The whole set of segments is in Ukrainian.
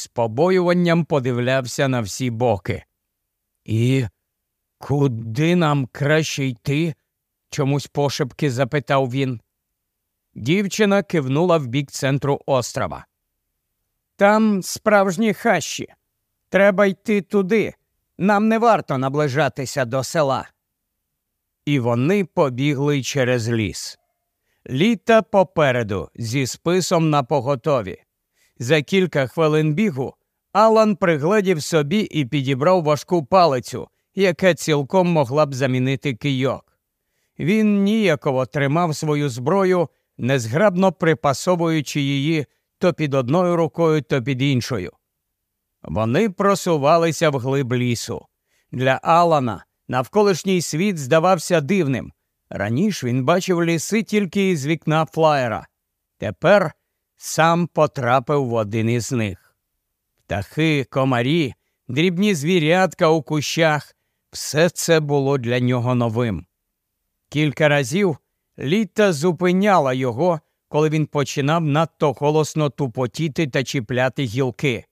з побоюванням подивлявся на всі боки. І куди нам краще йти? чомусь пошепки запитав він. Дівчина кивнула в бік центру острова. Там справжні хащі. Треба йти туди. Нам не варто наближатися до села. І вони побігли через ліс. Літа попереду зі списом на поготові. За кілька хвилин бігу Алан пригледів собі і підібрав важку палицю, яка цілком могла б замінити кийок. Він ніяково тримав свою зброю, незграбно припасовуючи її то під одною рукою, то під іншою. Вони просувалися вглиб лісу. Для Алана навколишній світ здавався дивним. Раніше він бачив ліси тільки із вікна флаєра. Тепер сам потрапив в один із них. Птахи, комарі, дрібні звірятка у кущах все це було для нього новим. Кілька разів літа зупиняла його, коли він починав надто голосно тупотіти та чіпляти гілки.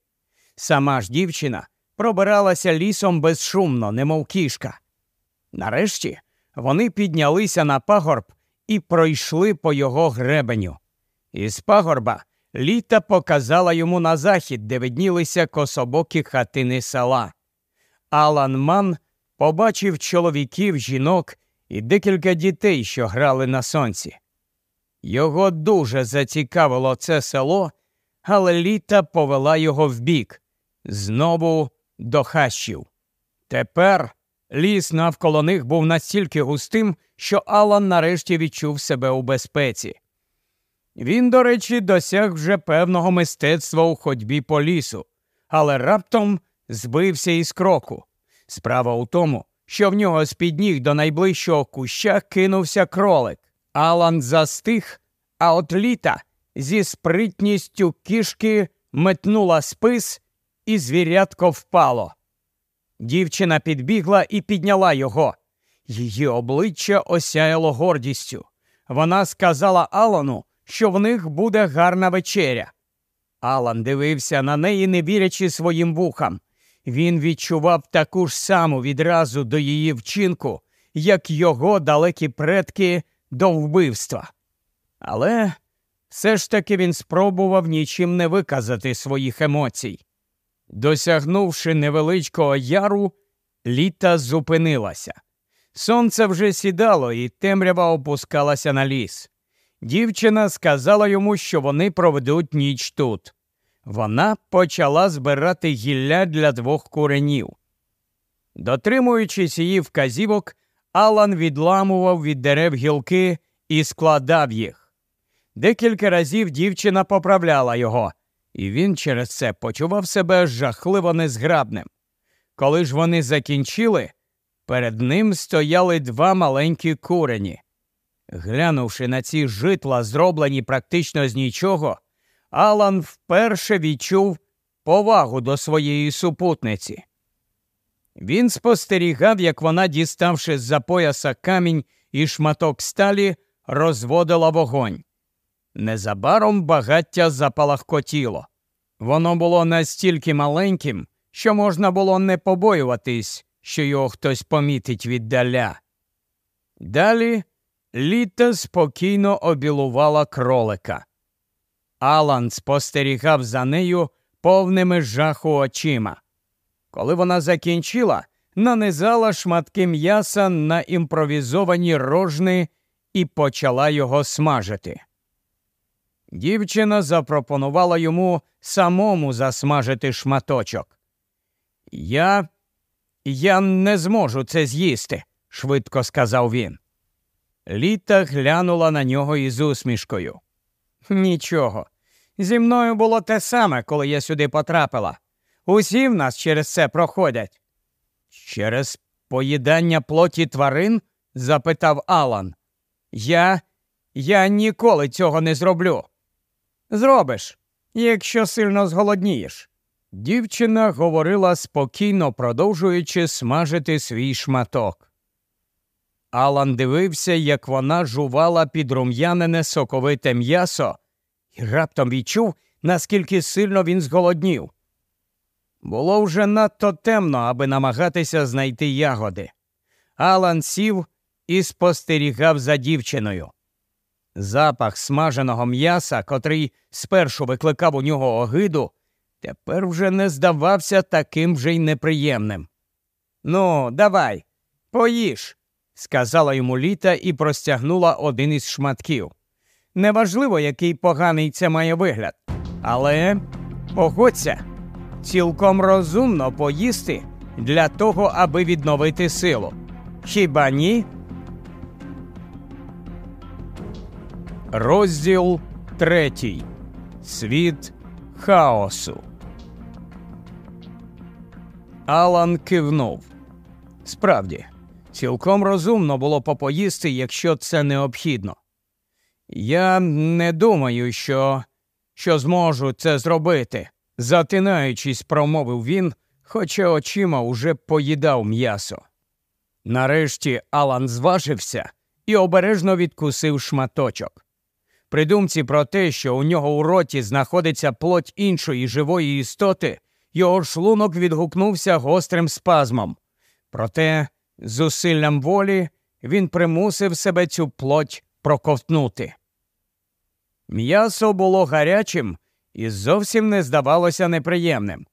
Сама ж дівчина пробиралася лісом безшумно, немов кішка. Нарешті вони піднялися на пагорб і пройшли по його гребеню. Із пагорба літа показала йому на захід, де виднілися кособокі хатини села. Алан Ман побачив чоловіків, жінок і декілька дітей, що грали на сонці. Його дуже зацікавило це село, але літа повела його вбік, знову до хащів. Тепер ліс навколо них був настільки густим, що Алан нарешті відчув себе у безпеці. Він, до речі, досяг вже певного мистецтва у ходьбі по лісу, але раптом збився із кроку. Справа у тому, що в нього з під ніг до найближчого куща кинувся кролик. Алан застиг, а от літа зі спритністю кішки метнула спис, і звірятко впало. Дівчина підбігла і підняла його. Її обличчя осяяло гордістю. Вона сказала Алану, що в них буде гарна вечеря. Алан дивився на неї, не вірячи своїм вухам. Він відчував таку ж саму відразу до її вчинку, як його далекі предки до вбивства. Але все ж таки він спробував нічим не виказати своїх емоцій. Досягнувши невеличкого яру, літа зупинилася. Сонце вже сідало, і темрява опускалася на ліс. Дівчина сказала йому, що вони проведуть ніч тут. Вона почала збирати гілля для двох куренів. Дотримуючись її вказівок, Алан відламував від дерев гілки і складав їх. Декілька разів дівчина поправляла його, і він через це почував себе жахливо незграбним. Коли ж вони закінчили, перед ним стояли два маленькі курені. Глянувши на ці житла, зроблені практично з нічого, Алан вперше відчув повагу до своєї супутниці. Він спостерігав, як вона, діставши з за пояса камінь і шматок сталі, розводила вогонь. Незабаром багаття запалахкотіло. Воно було настільки маленьким, що можна було не побоюватись, що його хтось помітить віддаля. Далі літа спокійно обілувала кролика. Алан спостерігав за нею повними жаху очима. Коли вона закінчила, нанизала шматки м'яса на імпровізовані рожни і почала його смажити. Дівчина запропонувала йому самому засмажити шматочок. Я я не зможу це з'їсти, швидко сказав він. Літа глянула на нього із усмішкою. Нічого. Зі мною було те саме, коли я сюди потрапила. Усі в нас через це проходять. Через поїдання плоті тварин? запитав Алан. Я Я ніколи цього не зроблю. Зробиш, якщо сильно зголоднієш. Дівчина говорила спокійно, продовжуючи смажити свій шматок. Алан дивився, як вона жувала підрум'янене соковите м'ясо, і раптом відчув, наскільки сильно він зголоднів. Було вже надто темно, аби намагатися знайти ягоди. Алан сів і спостерігав за дівчиною. Запах смаженого м'яса, котрий спершу викликав у нього огиду, тепер вже не здавався таким вже й неприємним. Ну, давай, поїж, сказала йому літа і простягнула один із шматків. Неважливо, який поганий це має вигляд, але погодься, цілком розумно поїсти для того, аби відновити силу. Хіба ні? Розділ третій. Світ хаосу. Алан кивнув. Справді, цілком розумно було попоїсти, якщо це необхідно. Я не думаю, що що зможу це зробити, затинаючись, промовив він, хоча очима уже поїдав м'ясо. Нарешті Алан зважився і обережно відкусив шматочок. При думці про те, що у нього у роті знаходиться плоть іншої живої істоти, його шлунок відгукнувся гострим спазмом. Проте, зусиллям волі, він примусив себе цю плоть проковтнути. М'ясо було гарячим і зовсім не здавалося неприємним.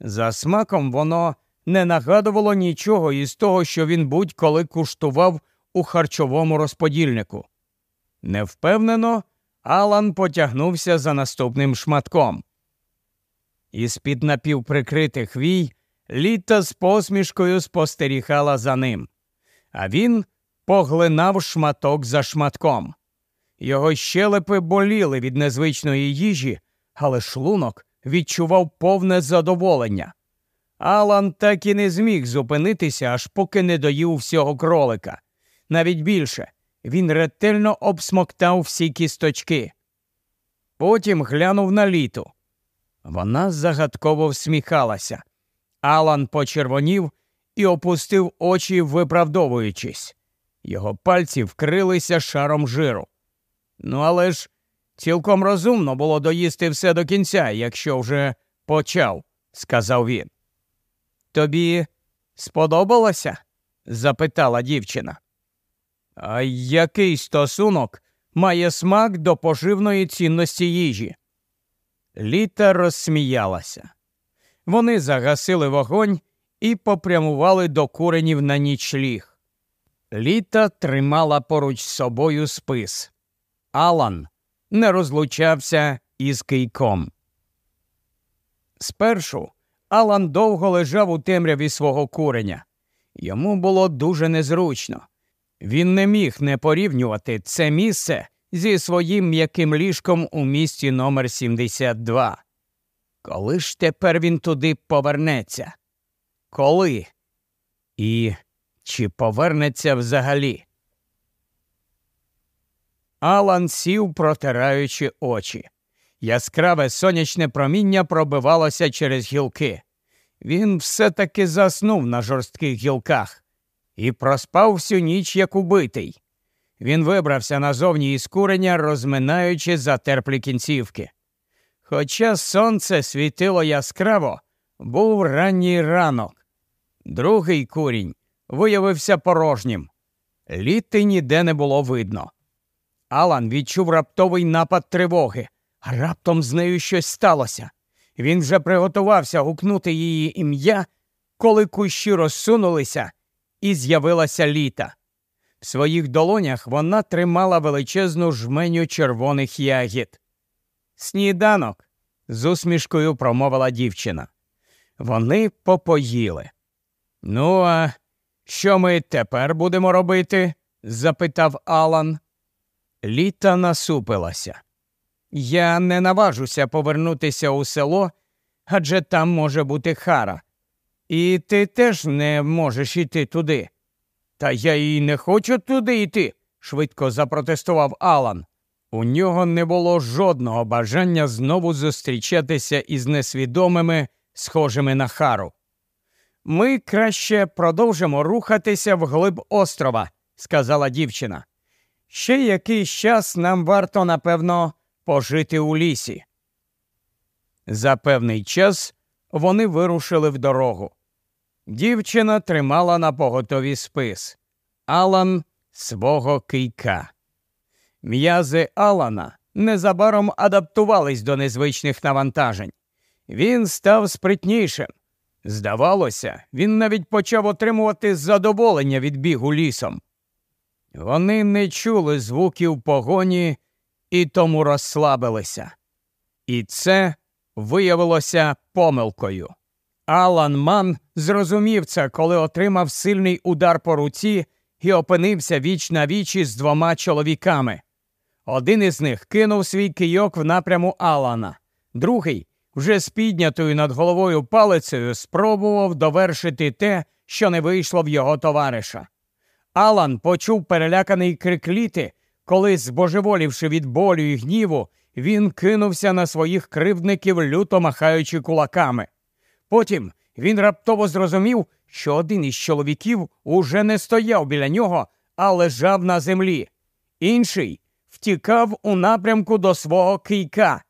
За смаком воно не нагадувало нічого із того, що він будь-коли куштував у харчовому розподільнику. Невпевнено, Алан потягнувся за наступним шматком. Із під напівприкритих вій літа з посмішкою спостерігала за ним, а він поглинав шматок за шматком. Його щелепи боліли від незвичної їжі, але шлунок відчував повне задоволення. Алан так і не зміг зупинитися, аж поки не доїв всього кролика. Навіть більше він ретельно обсмоктав всі кісточки. Потім глянув на літу. Вона загадково всміхалася. Алан почервонів і опустив очі, виправдовуючись. Його пальці вкрилися шаром жиру. Ну, але ж цілком розумно було доїсти все до кінця, якщо вже почав, сказав він. Тобі сподобалося? запитала дівчина. А який стосунок має смак до поживної цінності їжі? Літа розсміялася. Вони загасили вогонь і попрямували до куренів на нічліг. Літа тримала поруч з собою спис. Алан не розлучався із кийком. Спершу Алан довго лежав у темряві свого куреня. Йому було дуже незручно. Він не міг не порівнювати це місце зі своїм м'яким ліжком у місті номер 72 Коли ж тепер він туди повернеться? Коли? І чи повернеться взагалі? Алан сів, протираючи очі. Яскраве сонячне проміння пробивалося через гілки. Він все таки заснув на жорстких гілках і проспав всю ніч як убитий. Він вибрався назовні із курення, розминаючи затерплі кінцівки. Хоча сонце світило яскраво, був ранній ранок. Другий курінь виявився порожнім. Літи ніде не було видно. Алан відчув раптовий напад тривоги, а раптом з нею щось сталося. Він вже приготувався гукнути її ім'я, коли кущі розсунулися, і з'явилася літа. В своїх долонях вона тримала величезну жменю червоних ягід. Сніданок, з усмішкою промовила дівчина. Вони попоїли. Ну, а що ми тепер будемо робити? запитав Алан. Літа насупилася. Я не наважуся повернутися у село, адже там може бути хара. І ти теж не можеш іти туди. Та я і не хочу туди йти, швидко запротестував Алан. У нього не було жодного бажання знову зустрічатися із несвідомими, схожими на хару. Ми краще продовжимо рухатися вглиб острова, сказала дівчина. Ще якийсь час нам варто, напевно, пожити у лісі. За певний час вони вирушили в дорогу. Дівчина тримала на поготові спис. Алан свого кийка. М'язи Алана незабаром адаптувались до незвичних навантажень. Він став спритнішим. Здавалося, він навіть почав отримувати задоволення від бігу лісом. Вони не чули звуків погоні і тому розслабилися. І це виявилося помилкою. Алан Ман зрозумів це, коли отримав сильний удар по руці і опинився віч на вічі з двома чоловіками. Один із них кинув свій кийок в напряму Алана, другий, вже з піднятою над головою палицею, спробував довершити те, що не вийшло в його товариша. Алан почув переляканий крик літи, коли, збожеволівши від болю і гніву, він кинувся на своїх кривдників, люто махаючи кулаками. Потім він раптово зрозумів, що один із чоловіків уже не стояв біля нього, а лежав на землі. Інший втікав у напрямку до свого кийка.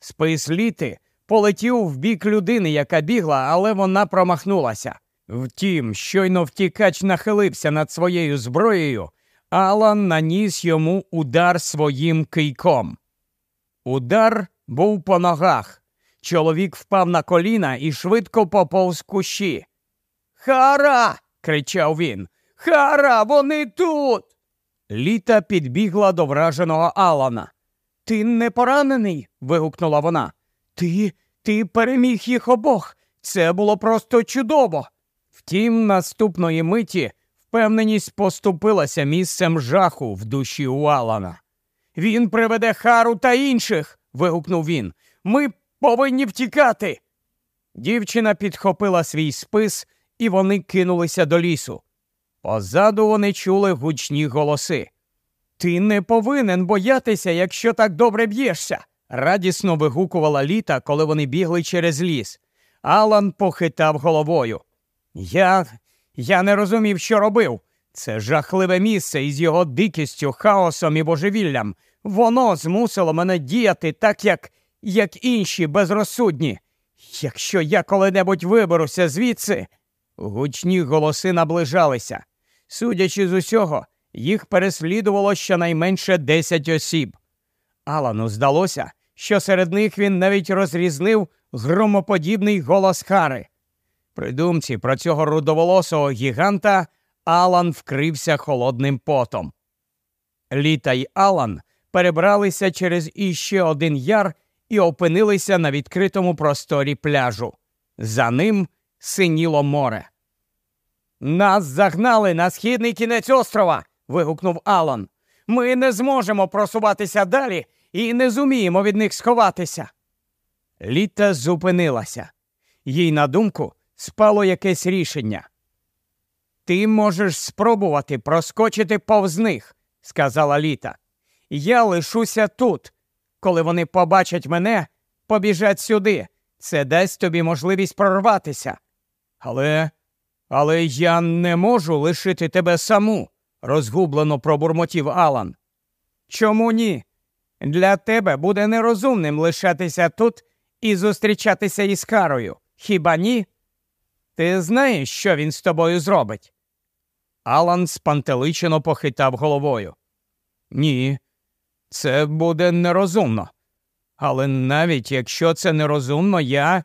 Спис літи полетів в бік людини, яка бігла, але вона промахнулася. Втім, щойно втікач нахилився над своєю зброєю, Алан наніс йому удар своїм кийком. Удар був по ногах. Чоловік впав на коліна і швидко поповз кущі. Хара. кричав він. Хара, вони тут. Літа підбігла до враженого Алана. Ти не поранений? вигукнула вона. Ти ти переміг їх обох. Це було просто чудово. Втім, наступної миті впевненість поступилася місцем жаху в душі у Алана. Він приведе Хару та інших. вигукнув він. Ми повинні втікати. Дівчина підхопила свій спис, і вони кинулися до лісу. Позаду вони чули гучні голоси. Ти не повинен боятися, якщо так добре б'єшся, радісно вигукувала літа, коли вони бігли через ліс. Алан похитав головою. Я я не розумів, що робив. Це жахливе місце із його дикістю, хаосом і божевіллям. Воно змусило мене діяти так, як як інші безрозсудні. Якщо я коли-небудь виберуся звідси. Гучні голоси наближалися. Судячи з усього, їх переслідувало щонайменше десять осіб. Алану здалося, що серед них він навіть розрізнив громоподібний голос Хари. При думці про цього рудоволосого гіганта Алан вкрився холодним потом. Літа й Алан перебралися через іще один яр і опинилися на відкритому просторі пляжу. За ним синіло море. Нас загнали на східний кінець острова. вигукнув Алан. Ми не зможемо просуватися далі і не зуміємо від них сховатися. Літа зупинилася. Їй на думку спало якесь рішення. Ти можеш спробувати проскочити повз них, сказала Літа. Я лишуся тут. Коли вони побачать мене, побіжать сюди. Це дасть тобі можливість прорватися. Але але я не можу лишити тебе саму, розгублено пробурмотів Алан. Чому ні? Для тебе буде нерозумним лишатися тут і зустрічатися із Карою. Хіба ні? Ти знаєш, що він з тобою зробить? Алан спантеличено похитав головою. Ні, це буде нерозумно. Але навіть якщо це нерозумно, я.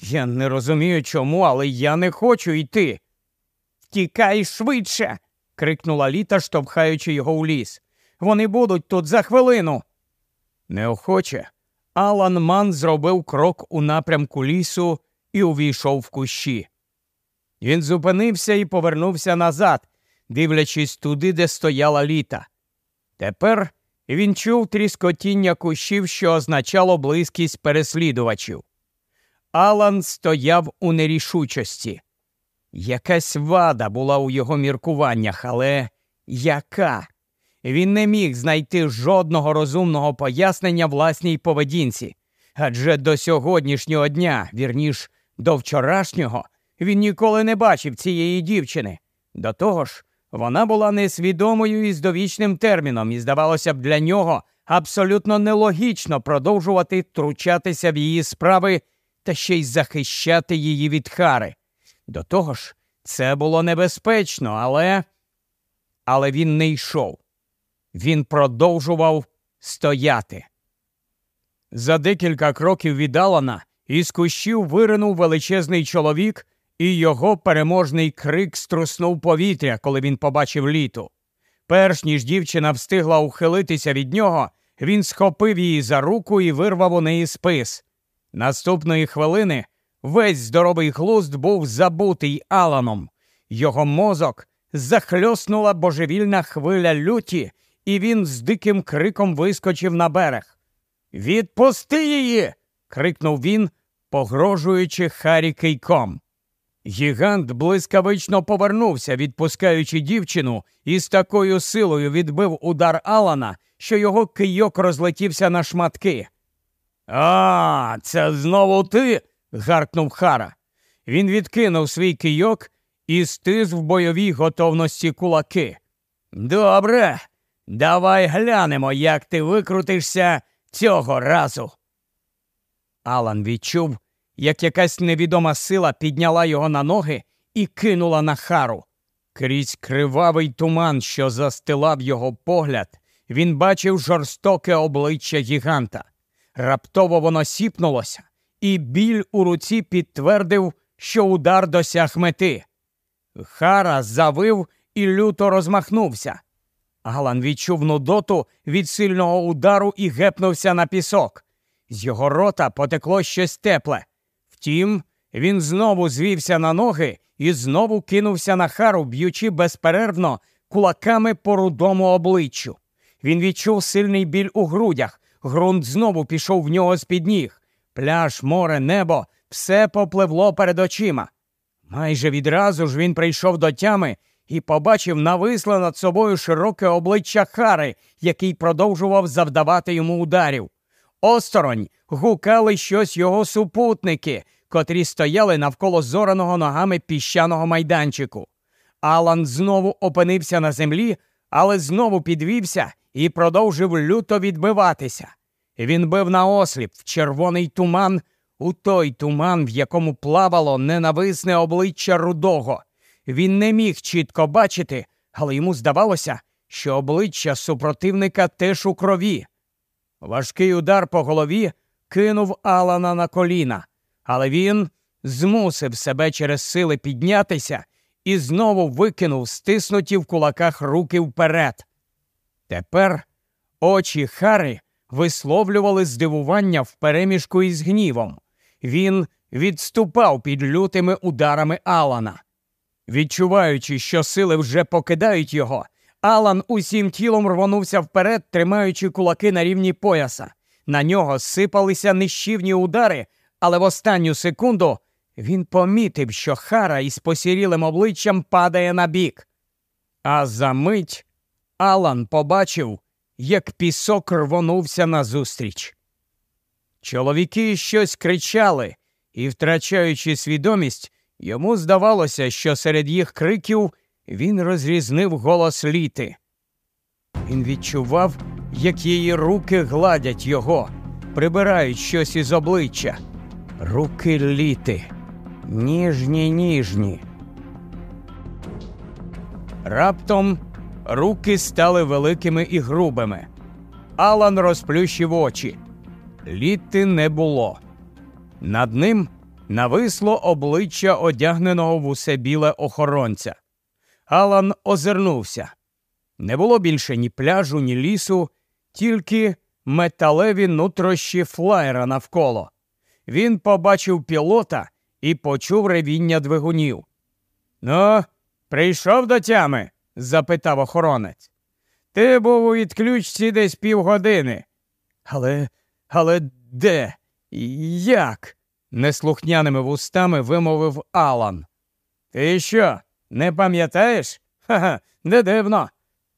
Я не розумію чому, але я не хочу йти. Втікай швидше. крикнула Літа, штовхаючи його у ліс. Вони будуть тут за хвилину. Неохоче. Алан Ман зробив крок у напрямку лісу і увійшов в кущі. Він зупинився і повернувся назад, дивлячись туди, де стояла літа. Тепер він чув тріскотіння кущів, що означало близькість переслідувачів. Алан стояв у нерішучості. Якась вада була у його міркуваннях, але яка? Він не міг знайти жодного розумного пояснення власній поведінці, адже до сьогоднішнього дня, вірніш, до вчорашнього, він ніколи не бачив цієї дівчини. До того ж, вона була несвідомою і з довічним терміном, і, здавалося б, для нього абсолютно нелогічно продовжувати втручатися в її справи та ще й захищати її від Хари. До того ж, це було небезпечно, але. Але він не йшов. Він продовжував стояти. За декілька кроків від Алана із кущів виринув величезний чоловік, і його переможний крик струснув повітря, коли він побачив літу. Перш ніж дівчина встигла ухилитися від нього, він схопив її за руку і вирвав у неї спис. Наступної хвилини весь здоровий глузд був забутий Аланом. Його мозок захльоснула божевільна хвиля люті, і він з диким криком вискочив на берег. Відпусти її. крикнув він, погрожуючи Харі кийком. Гігант блискавично повернувся, відпускаючи дівчину, і з такою силою відбив удар Алана, що його кийок розлетівся на шматки. А, це знову ти. гаркнув Хара. Він відкинув свій кийок і стис в бойовій готовності кулаки. Добре, давай глянемо, як ти викрутишся цього разу. Алан відчув, як якась невідома сила підняла його на ноги і кинула на хару. Крізь кривавий туман, що застилав його погляд, він бачив жорстоке обличчя гіганта. Раптово воно сіпнулося, і біль у руці підтвердив, що удар досяг мети. Хара завив і люто розмахнувся. Галан відчув нудоту від сильного удару і гепнувся на пісок. З його рота потекло щось тепле. Втім, він знову звівся на ноги і знову кинувся на хару, б'ючи безперервно кулаками по рудому обличчю. Він відчув сильний біль у грудях, ґрунт знову пішов в нього з під ніг. Пляж, море, небо все попливло перед очима. Майже відразу ж він прийшов до тями і побачив нависле над собою широке обличчя Хари, який продовжував завдавати йому ударів. Осторонь гукали щось його супутники, котрі стояли навколо зораного ногами піщаного майданчику. Алан знову опинився на землі, але знову підвівся і продовжив люто відбиватися. Він бив на осліп в червоний туман, у той туман, в якому плавало ненависне обличчя рудого. Він не міг чітко бачити, але йому здавалося, що обличчя супротивника теж у крові. Важкий удар по голові кинув Алана на коліна, але він змусив себе через сили піднятися і знову викинув стиснуті в кулаках руки вперед. Тепер очі Хари висловлювали здивування вперемішку із гнівом. Він відступав під лютими ударами Алана. Відчуваючи, що сили вже покидають його, Алан усім тілом рвонувся вперед, тримаючи кулаки на рівні пояса. На нього сипалися нищівні удари, але в останню секунду він помітив, що Хара із посірілим обличчям падає на бік. А за мить Алан побачив, як пісок рвонувся назустріч. Чоловіки щось кричали, і, втрачаючи свідомість, йому здавалося, що серед їх криків він розрізнив голос літи. Він відчував, як її руки гладять його, прибирають щось із обличчя. Руки літи, ніжні, ніжні. Раптом руки стали великими і грубими. Алан розплющив очі. Літи не було. Над ним нависло обличчя одягненого в усе біле охоронця. Алан озирнувся. Не було більше ні пляжу, ні лісу, тільки металеві нутрощі флайера навколо. Він побачив пілота і почув ревіння двигунів. Ну, прийшов до тями? Запитав охоронець. Ти був у відключці десь півгодини. Але, але де? Як? неслухняними вустами вимовив Алан. Ти що, не пам'ятаєш? Ха-ха, не дивно.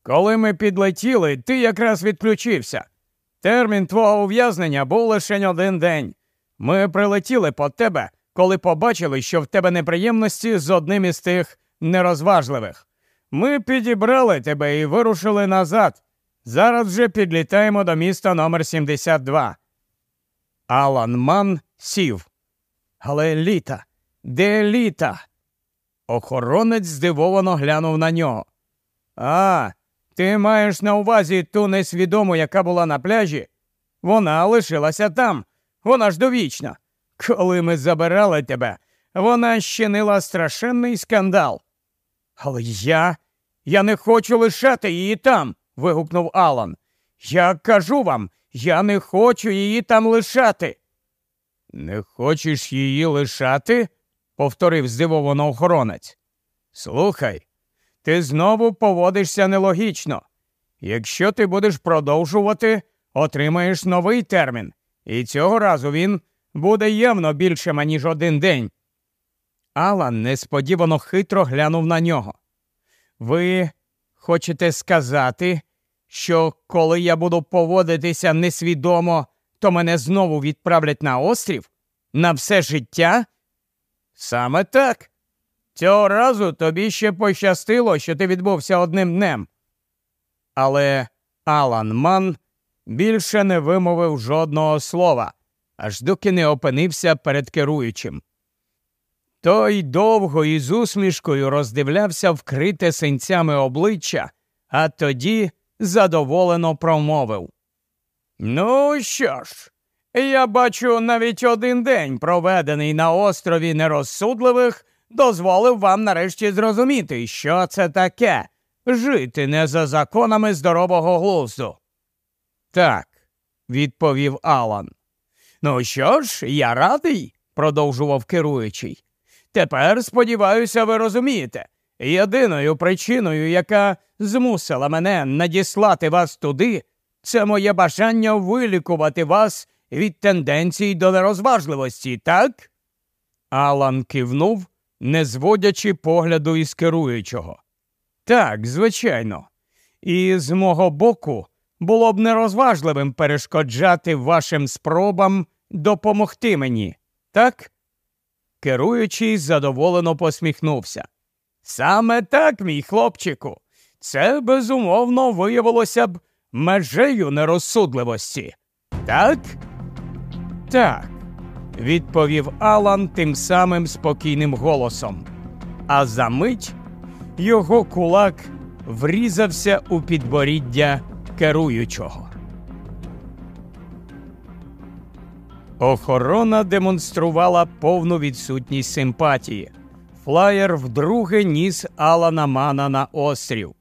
Коли ми підлетіли, ти якраз відключився. Термін твого ув'язнення був лише один день. Ми прилетіли по тебе, коли побачили, що в тебе неприємності з одним із тих нерозважливих. Ми підібрали тебе і вирушили назад. Зараз вже підлітаємо до міста номер 72 Алан Ман сів. Але літа, де літа? Охоронець здивовано глянув на нього. А, ти маєш на увазі ту несвідому, яка була на пляжі? Вона лишилася там. Вона ж довічна. Коли ми забирали тебе, вона щинила страшенний скандал. Але я я не хочу лишати її там. вигукнув Алан. Я кажу вам, я не хочу її там лишати. Не хочеш її лишати? повторив здивовано охоронець. Слухай, ти знову поводишся нелогічно. Якщо ти будеш продовжувати, отримаєш новий термін, і цього разу він буде явно більшим, аніж один день. Алан несподівано хитро глянув на нього. Ви хочете сказати, що коли я буду поводитися несвідомо, то мене знову відправлять на острів? На все життя? Саме так. Цього разу тобі ще пощастило, що ти відбувся одним днем. Але Алан Ман більше не вимовив жодного слова, аж доки не опинився перед керуючим. Той довго і з усмішкою роздивлявся вкрите синцями обличчя, а тоді задоволено промовив. Ну що ж, я бачу, навіть один день, проведений на острові нерозсудливих, дозволив вам нарешті зрозуміти, що це таке жити не за законами здорового глузду. Так, відповів Алан. Ну що ж, я радий, продовжував керуючий. Тепер, сподіваюся, ви розумієте. Єдиною причиною, яка змусила мене надіслати вас туди, це моє бажання вилікувати вас від тенденцій до нерозважливості, так? Алан кивнув, не зводячи погляду із керуючого. Так, звичайно. І з мого боку було б нерозважливим перешкоджати вашим спробам допомогти мені, так? Керуючий задоволено посміхнувся. Саме так, мій хлопчику, це безумовно виявилося б межею нерозсудливості. Так? Так, відповів Алан тим самим спокійним голосом. А за мить його кулак врізався у підборіддя керуючого. Охорона демонструвала повну відсутність симпатії. Флаєр вдруге ніс Алана Мана на острів.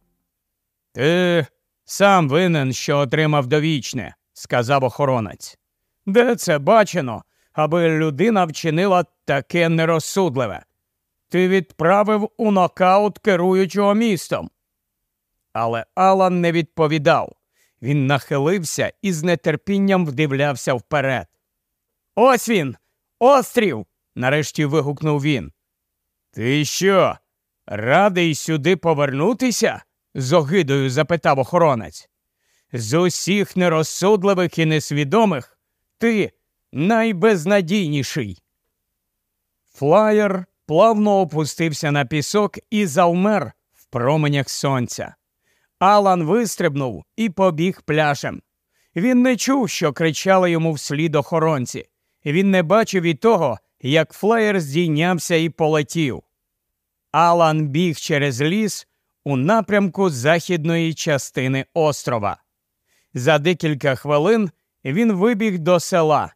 Ти сам винен, що отримав довічне, сказав охоронець. Де це бачено, аби людина вчинила таке нерозсудливе? Ти відправив у нокаут керуючого містом. Але Алан не відповідав. Він нахилився і з нетерпінням вдивлявся вперед. Ось він, острів. нарешті вигукнув він. Ти що? Радий сюди повернутися? з огидою запитав охоронець. З усіх нерозсудливих і несвідомих ти найбезнадійніший. Флаєр плавно опустився на пісок і завмер в променях сонця. Алан вистрибнув і побіг пляшем. Він не чув, що кричали йому вслід охоронці. Він не бачив і того, як флеєр здійнявся і полетів. Алан біг через ліс у напрямку західної частини острова. За декілька хвилин він вибіг до села.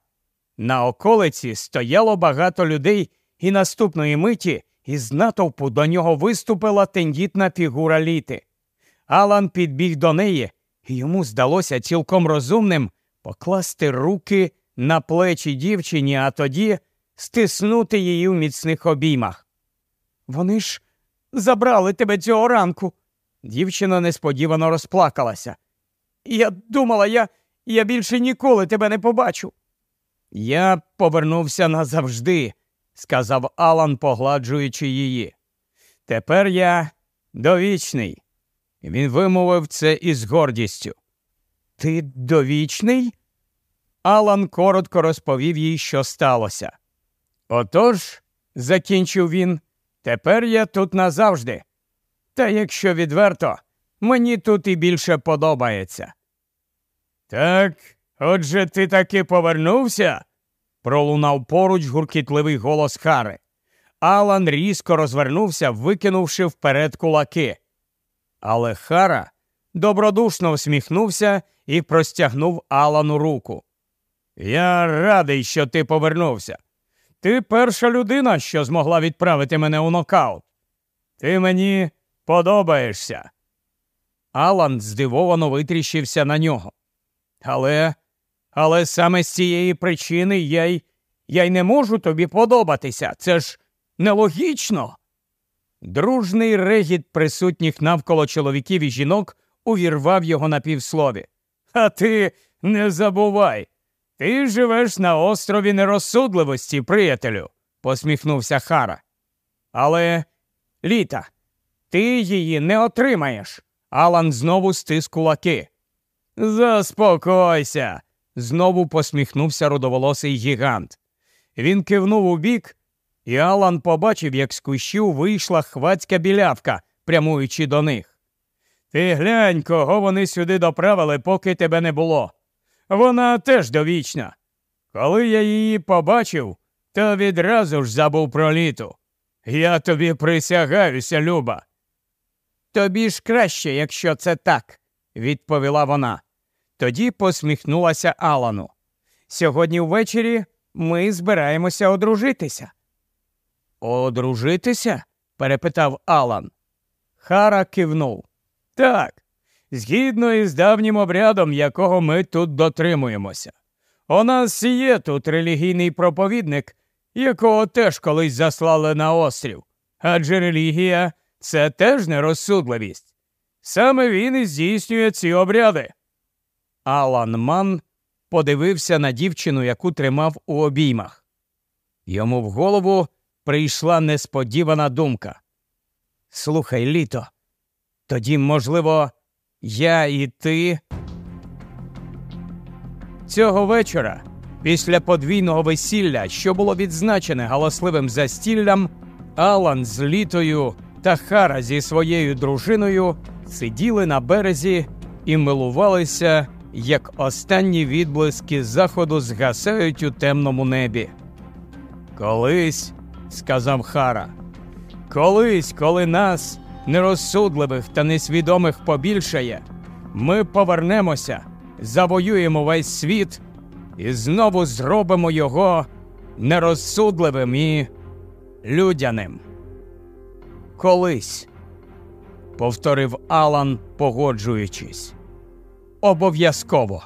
На околиці стояло багато людей, і наступної миті із натовпу до нього виступила тендітна фігура літи. Алан підбіг до неї, і йому здалося цілком розумним покласти руки на плечі дівчині, а тоді стиснути її в міцних обіймах. Вони ж забрали тебе цього ранку. Дівчина несподівано розплакалася. Я думала, я я більше ніколи тебе не побачу. Я повернувся назавжди, сказав Алан, погладжуючи її. Тепер я довічний. Він вимовив це із гордістю. Ти довічний? Алан коротко розповів їй, що сталося. Отож, закінчив він, тепер я тут назавжди. Та якщо відверто, мені тут і більше подобається. Так, отже, ти таки повернувся? пролунав поруч гуркітливий голос Хари. Алан різко розвернувся, викинувши вперед кулаки. Але Хара добродушно всміхнувся і простягнув Алану руку. Я радий, що ти повернувся. Ти перша людина, що змогла відправити мене у нокаут. Ти мені подобаєшся. Алан здивовано витріщився на нього. Але але саме з цієї причини я й я й не можу тобі подобатися. Це ж нелогічно. Дружний регіт присутніх навколо чоловіків і жінок увірвав його на півслові. А ти не забувай. Ти живеш на острові нерозсудливості, приятелю, посміхнувся Хара. Але літа, ти її не отримаєш. Алан знову стис кулаки. Заспокойся, знову посміхнувся рудоволосий гігант. Він кивнув у бік, і Алан побачив, як з кущів вийшла хвацька білявка, прямуючи до них. Ти глянь, кого вони сюди доправили, поки тебе не було. Вона теж довічна. Коли я її побачив, то відразу ж забув про літу. Я тобі присягаюся, Люба. Тобі ж краще, якщо це так, відповіла вона. Тоді посміхнулася Алану. Сьогодні ввечері ми збираємося одружитися. Одружитися? перепитав Алан. Хара кивнув. Так, згідно із давнім обрядом, якого ми тут дотримуємося. У нас є тут релігійний проповідник, якого теж колись заслали на острів, адже релігія це теж нерозсудливість. Саме він і здійснює ці обряди. Алан Ман подивився на дівчину, яку тримав у обіймах. Йому в голову прийшла несподівана думка. Слухай, літо, тоді, можливо, я і ти. Цього вечора, після подвійного весілля, що було відзначене галасливим застіллям, Алан з літою та Хара зі своєю дружиною сиділи на березі і милувалися, як останні відблиски заходу згасають у темному небі. Колись, сказав Хара, колись, коли нас, нерозсудливих та несвідомих, побільшає, ми повернемося, завоюємо весь світ і знову зробимо його нерозсудливим і людяним колись, повторив Алан, погоджуючись. Обов'язково.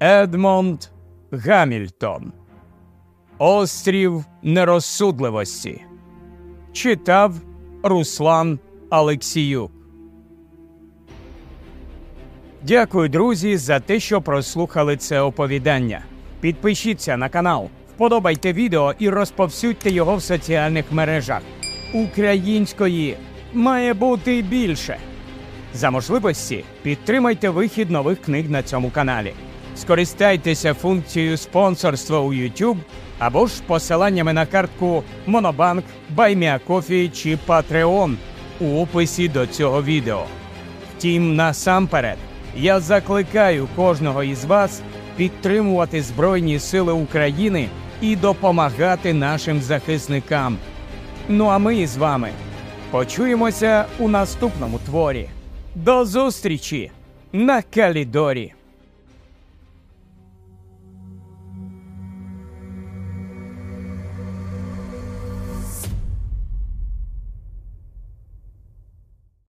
Едмонд Гамільтон. Острів нерозсудливості. Читав Руслан Алексіюк. Дякую, друзі, за те, що прослухали це оповідання. Підпишіться на канал. Вподобайте відео і розповсюдьте його в соціальних мережах. Української має бути більше. За можливості підтримайте вихід нових книг на цьому каналі. Скористайтеся функцією спонсорства у YouTube або ж посиланнями на картку Monobank, BuyMeACoffee чи Patreon у описі до цього відео. Втім, насамперед, я закликаю кожного із вас підтримувати Збройні Сили України і допомагати нашим захисникам. Ну а ми з вами почуємося у наступному творі. До зустрічі на Калідорі!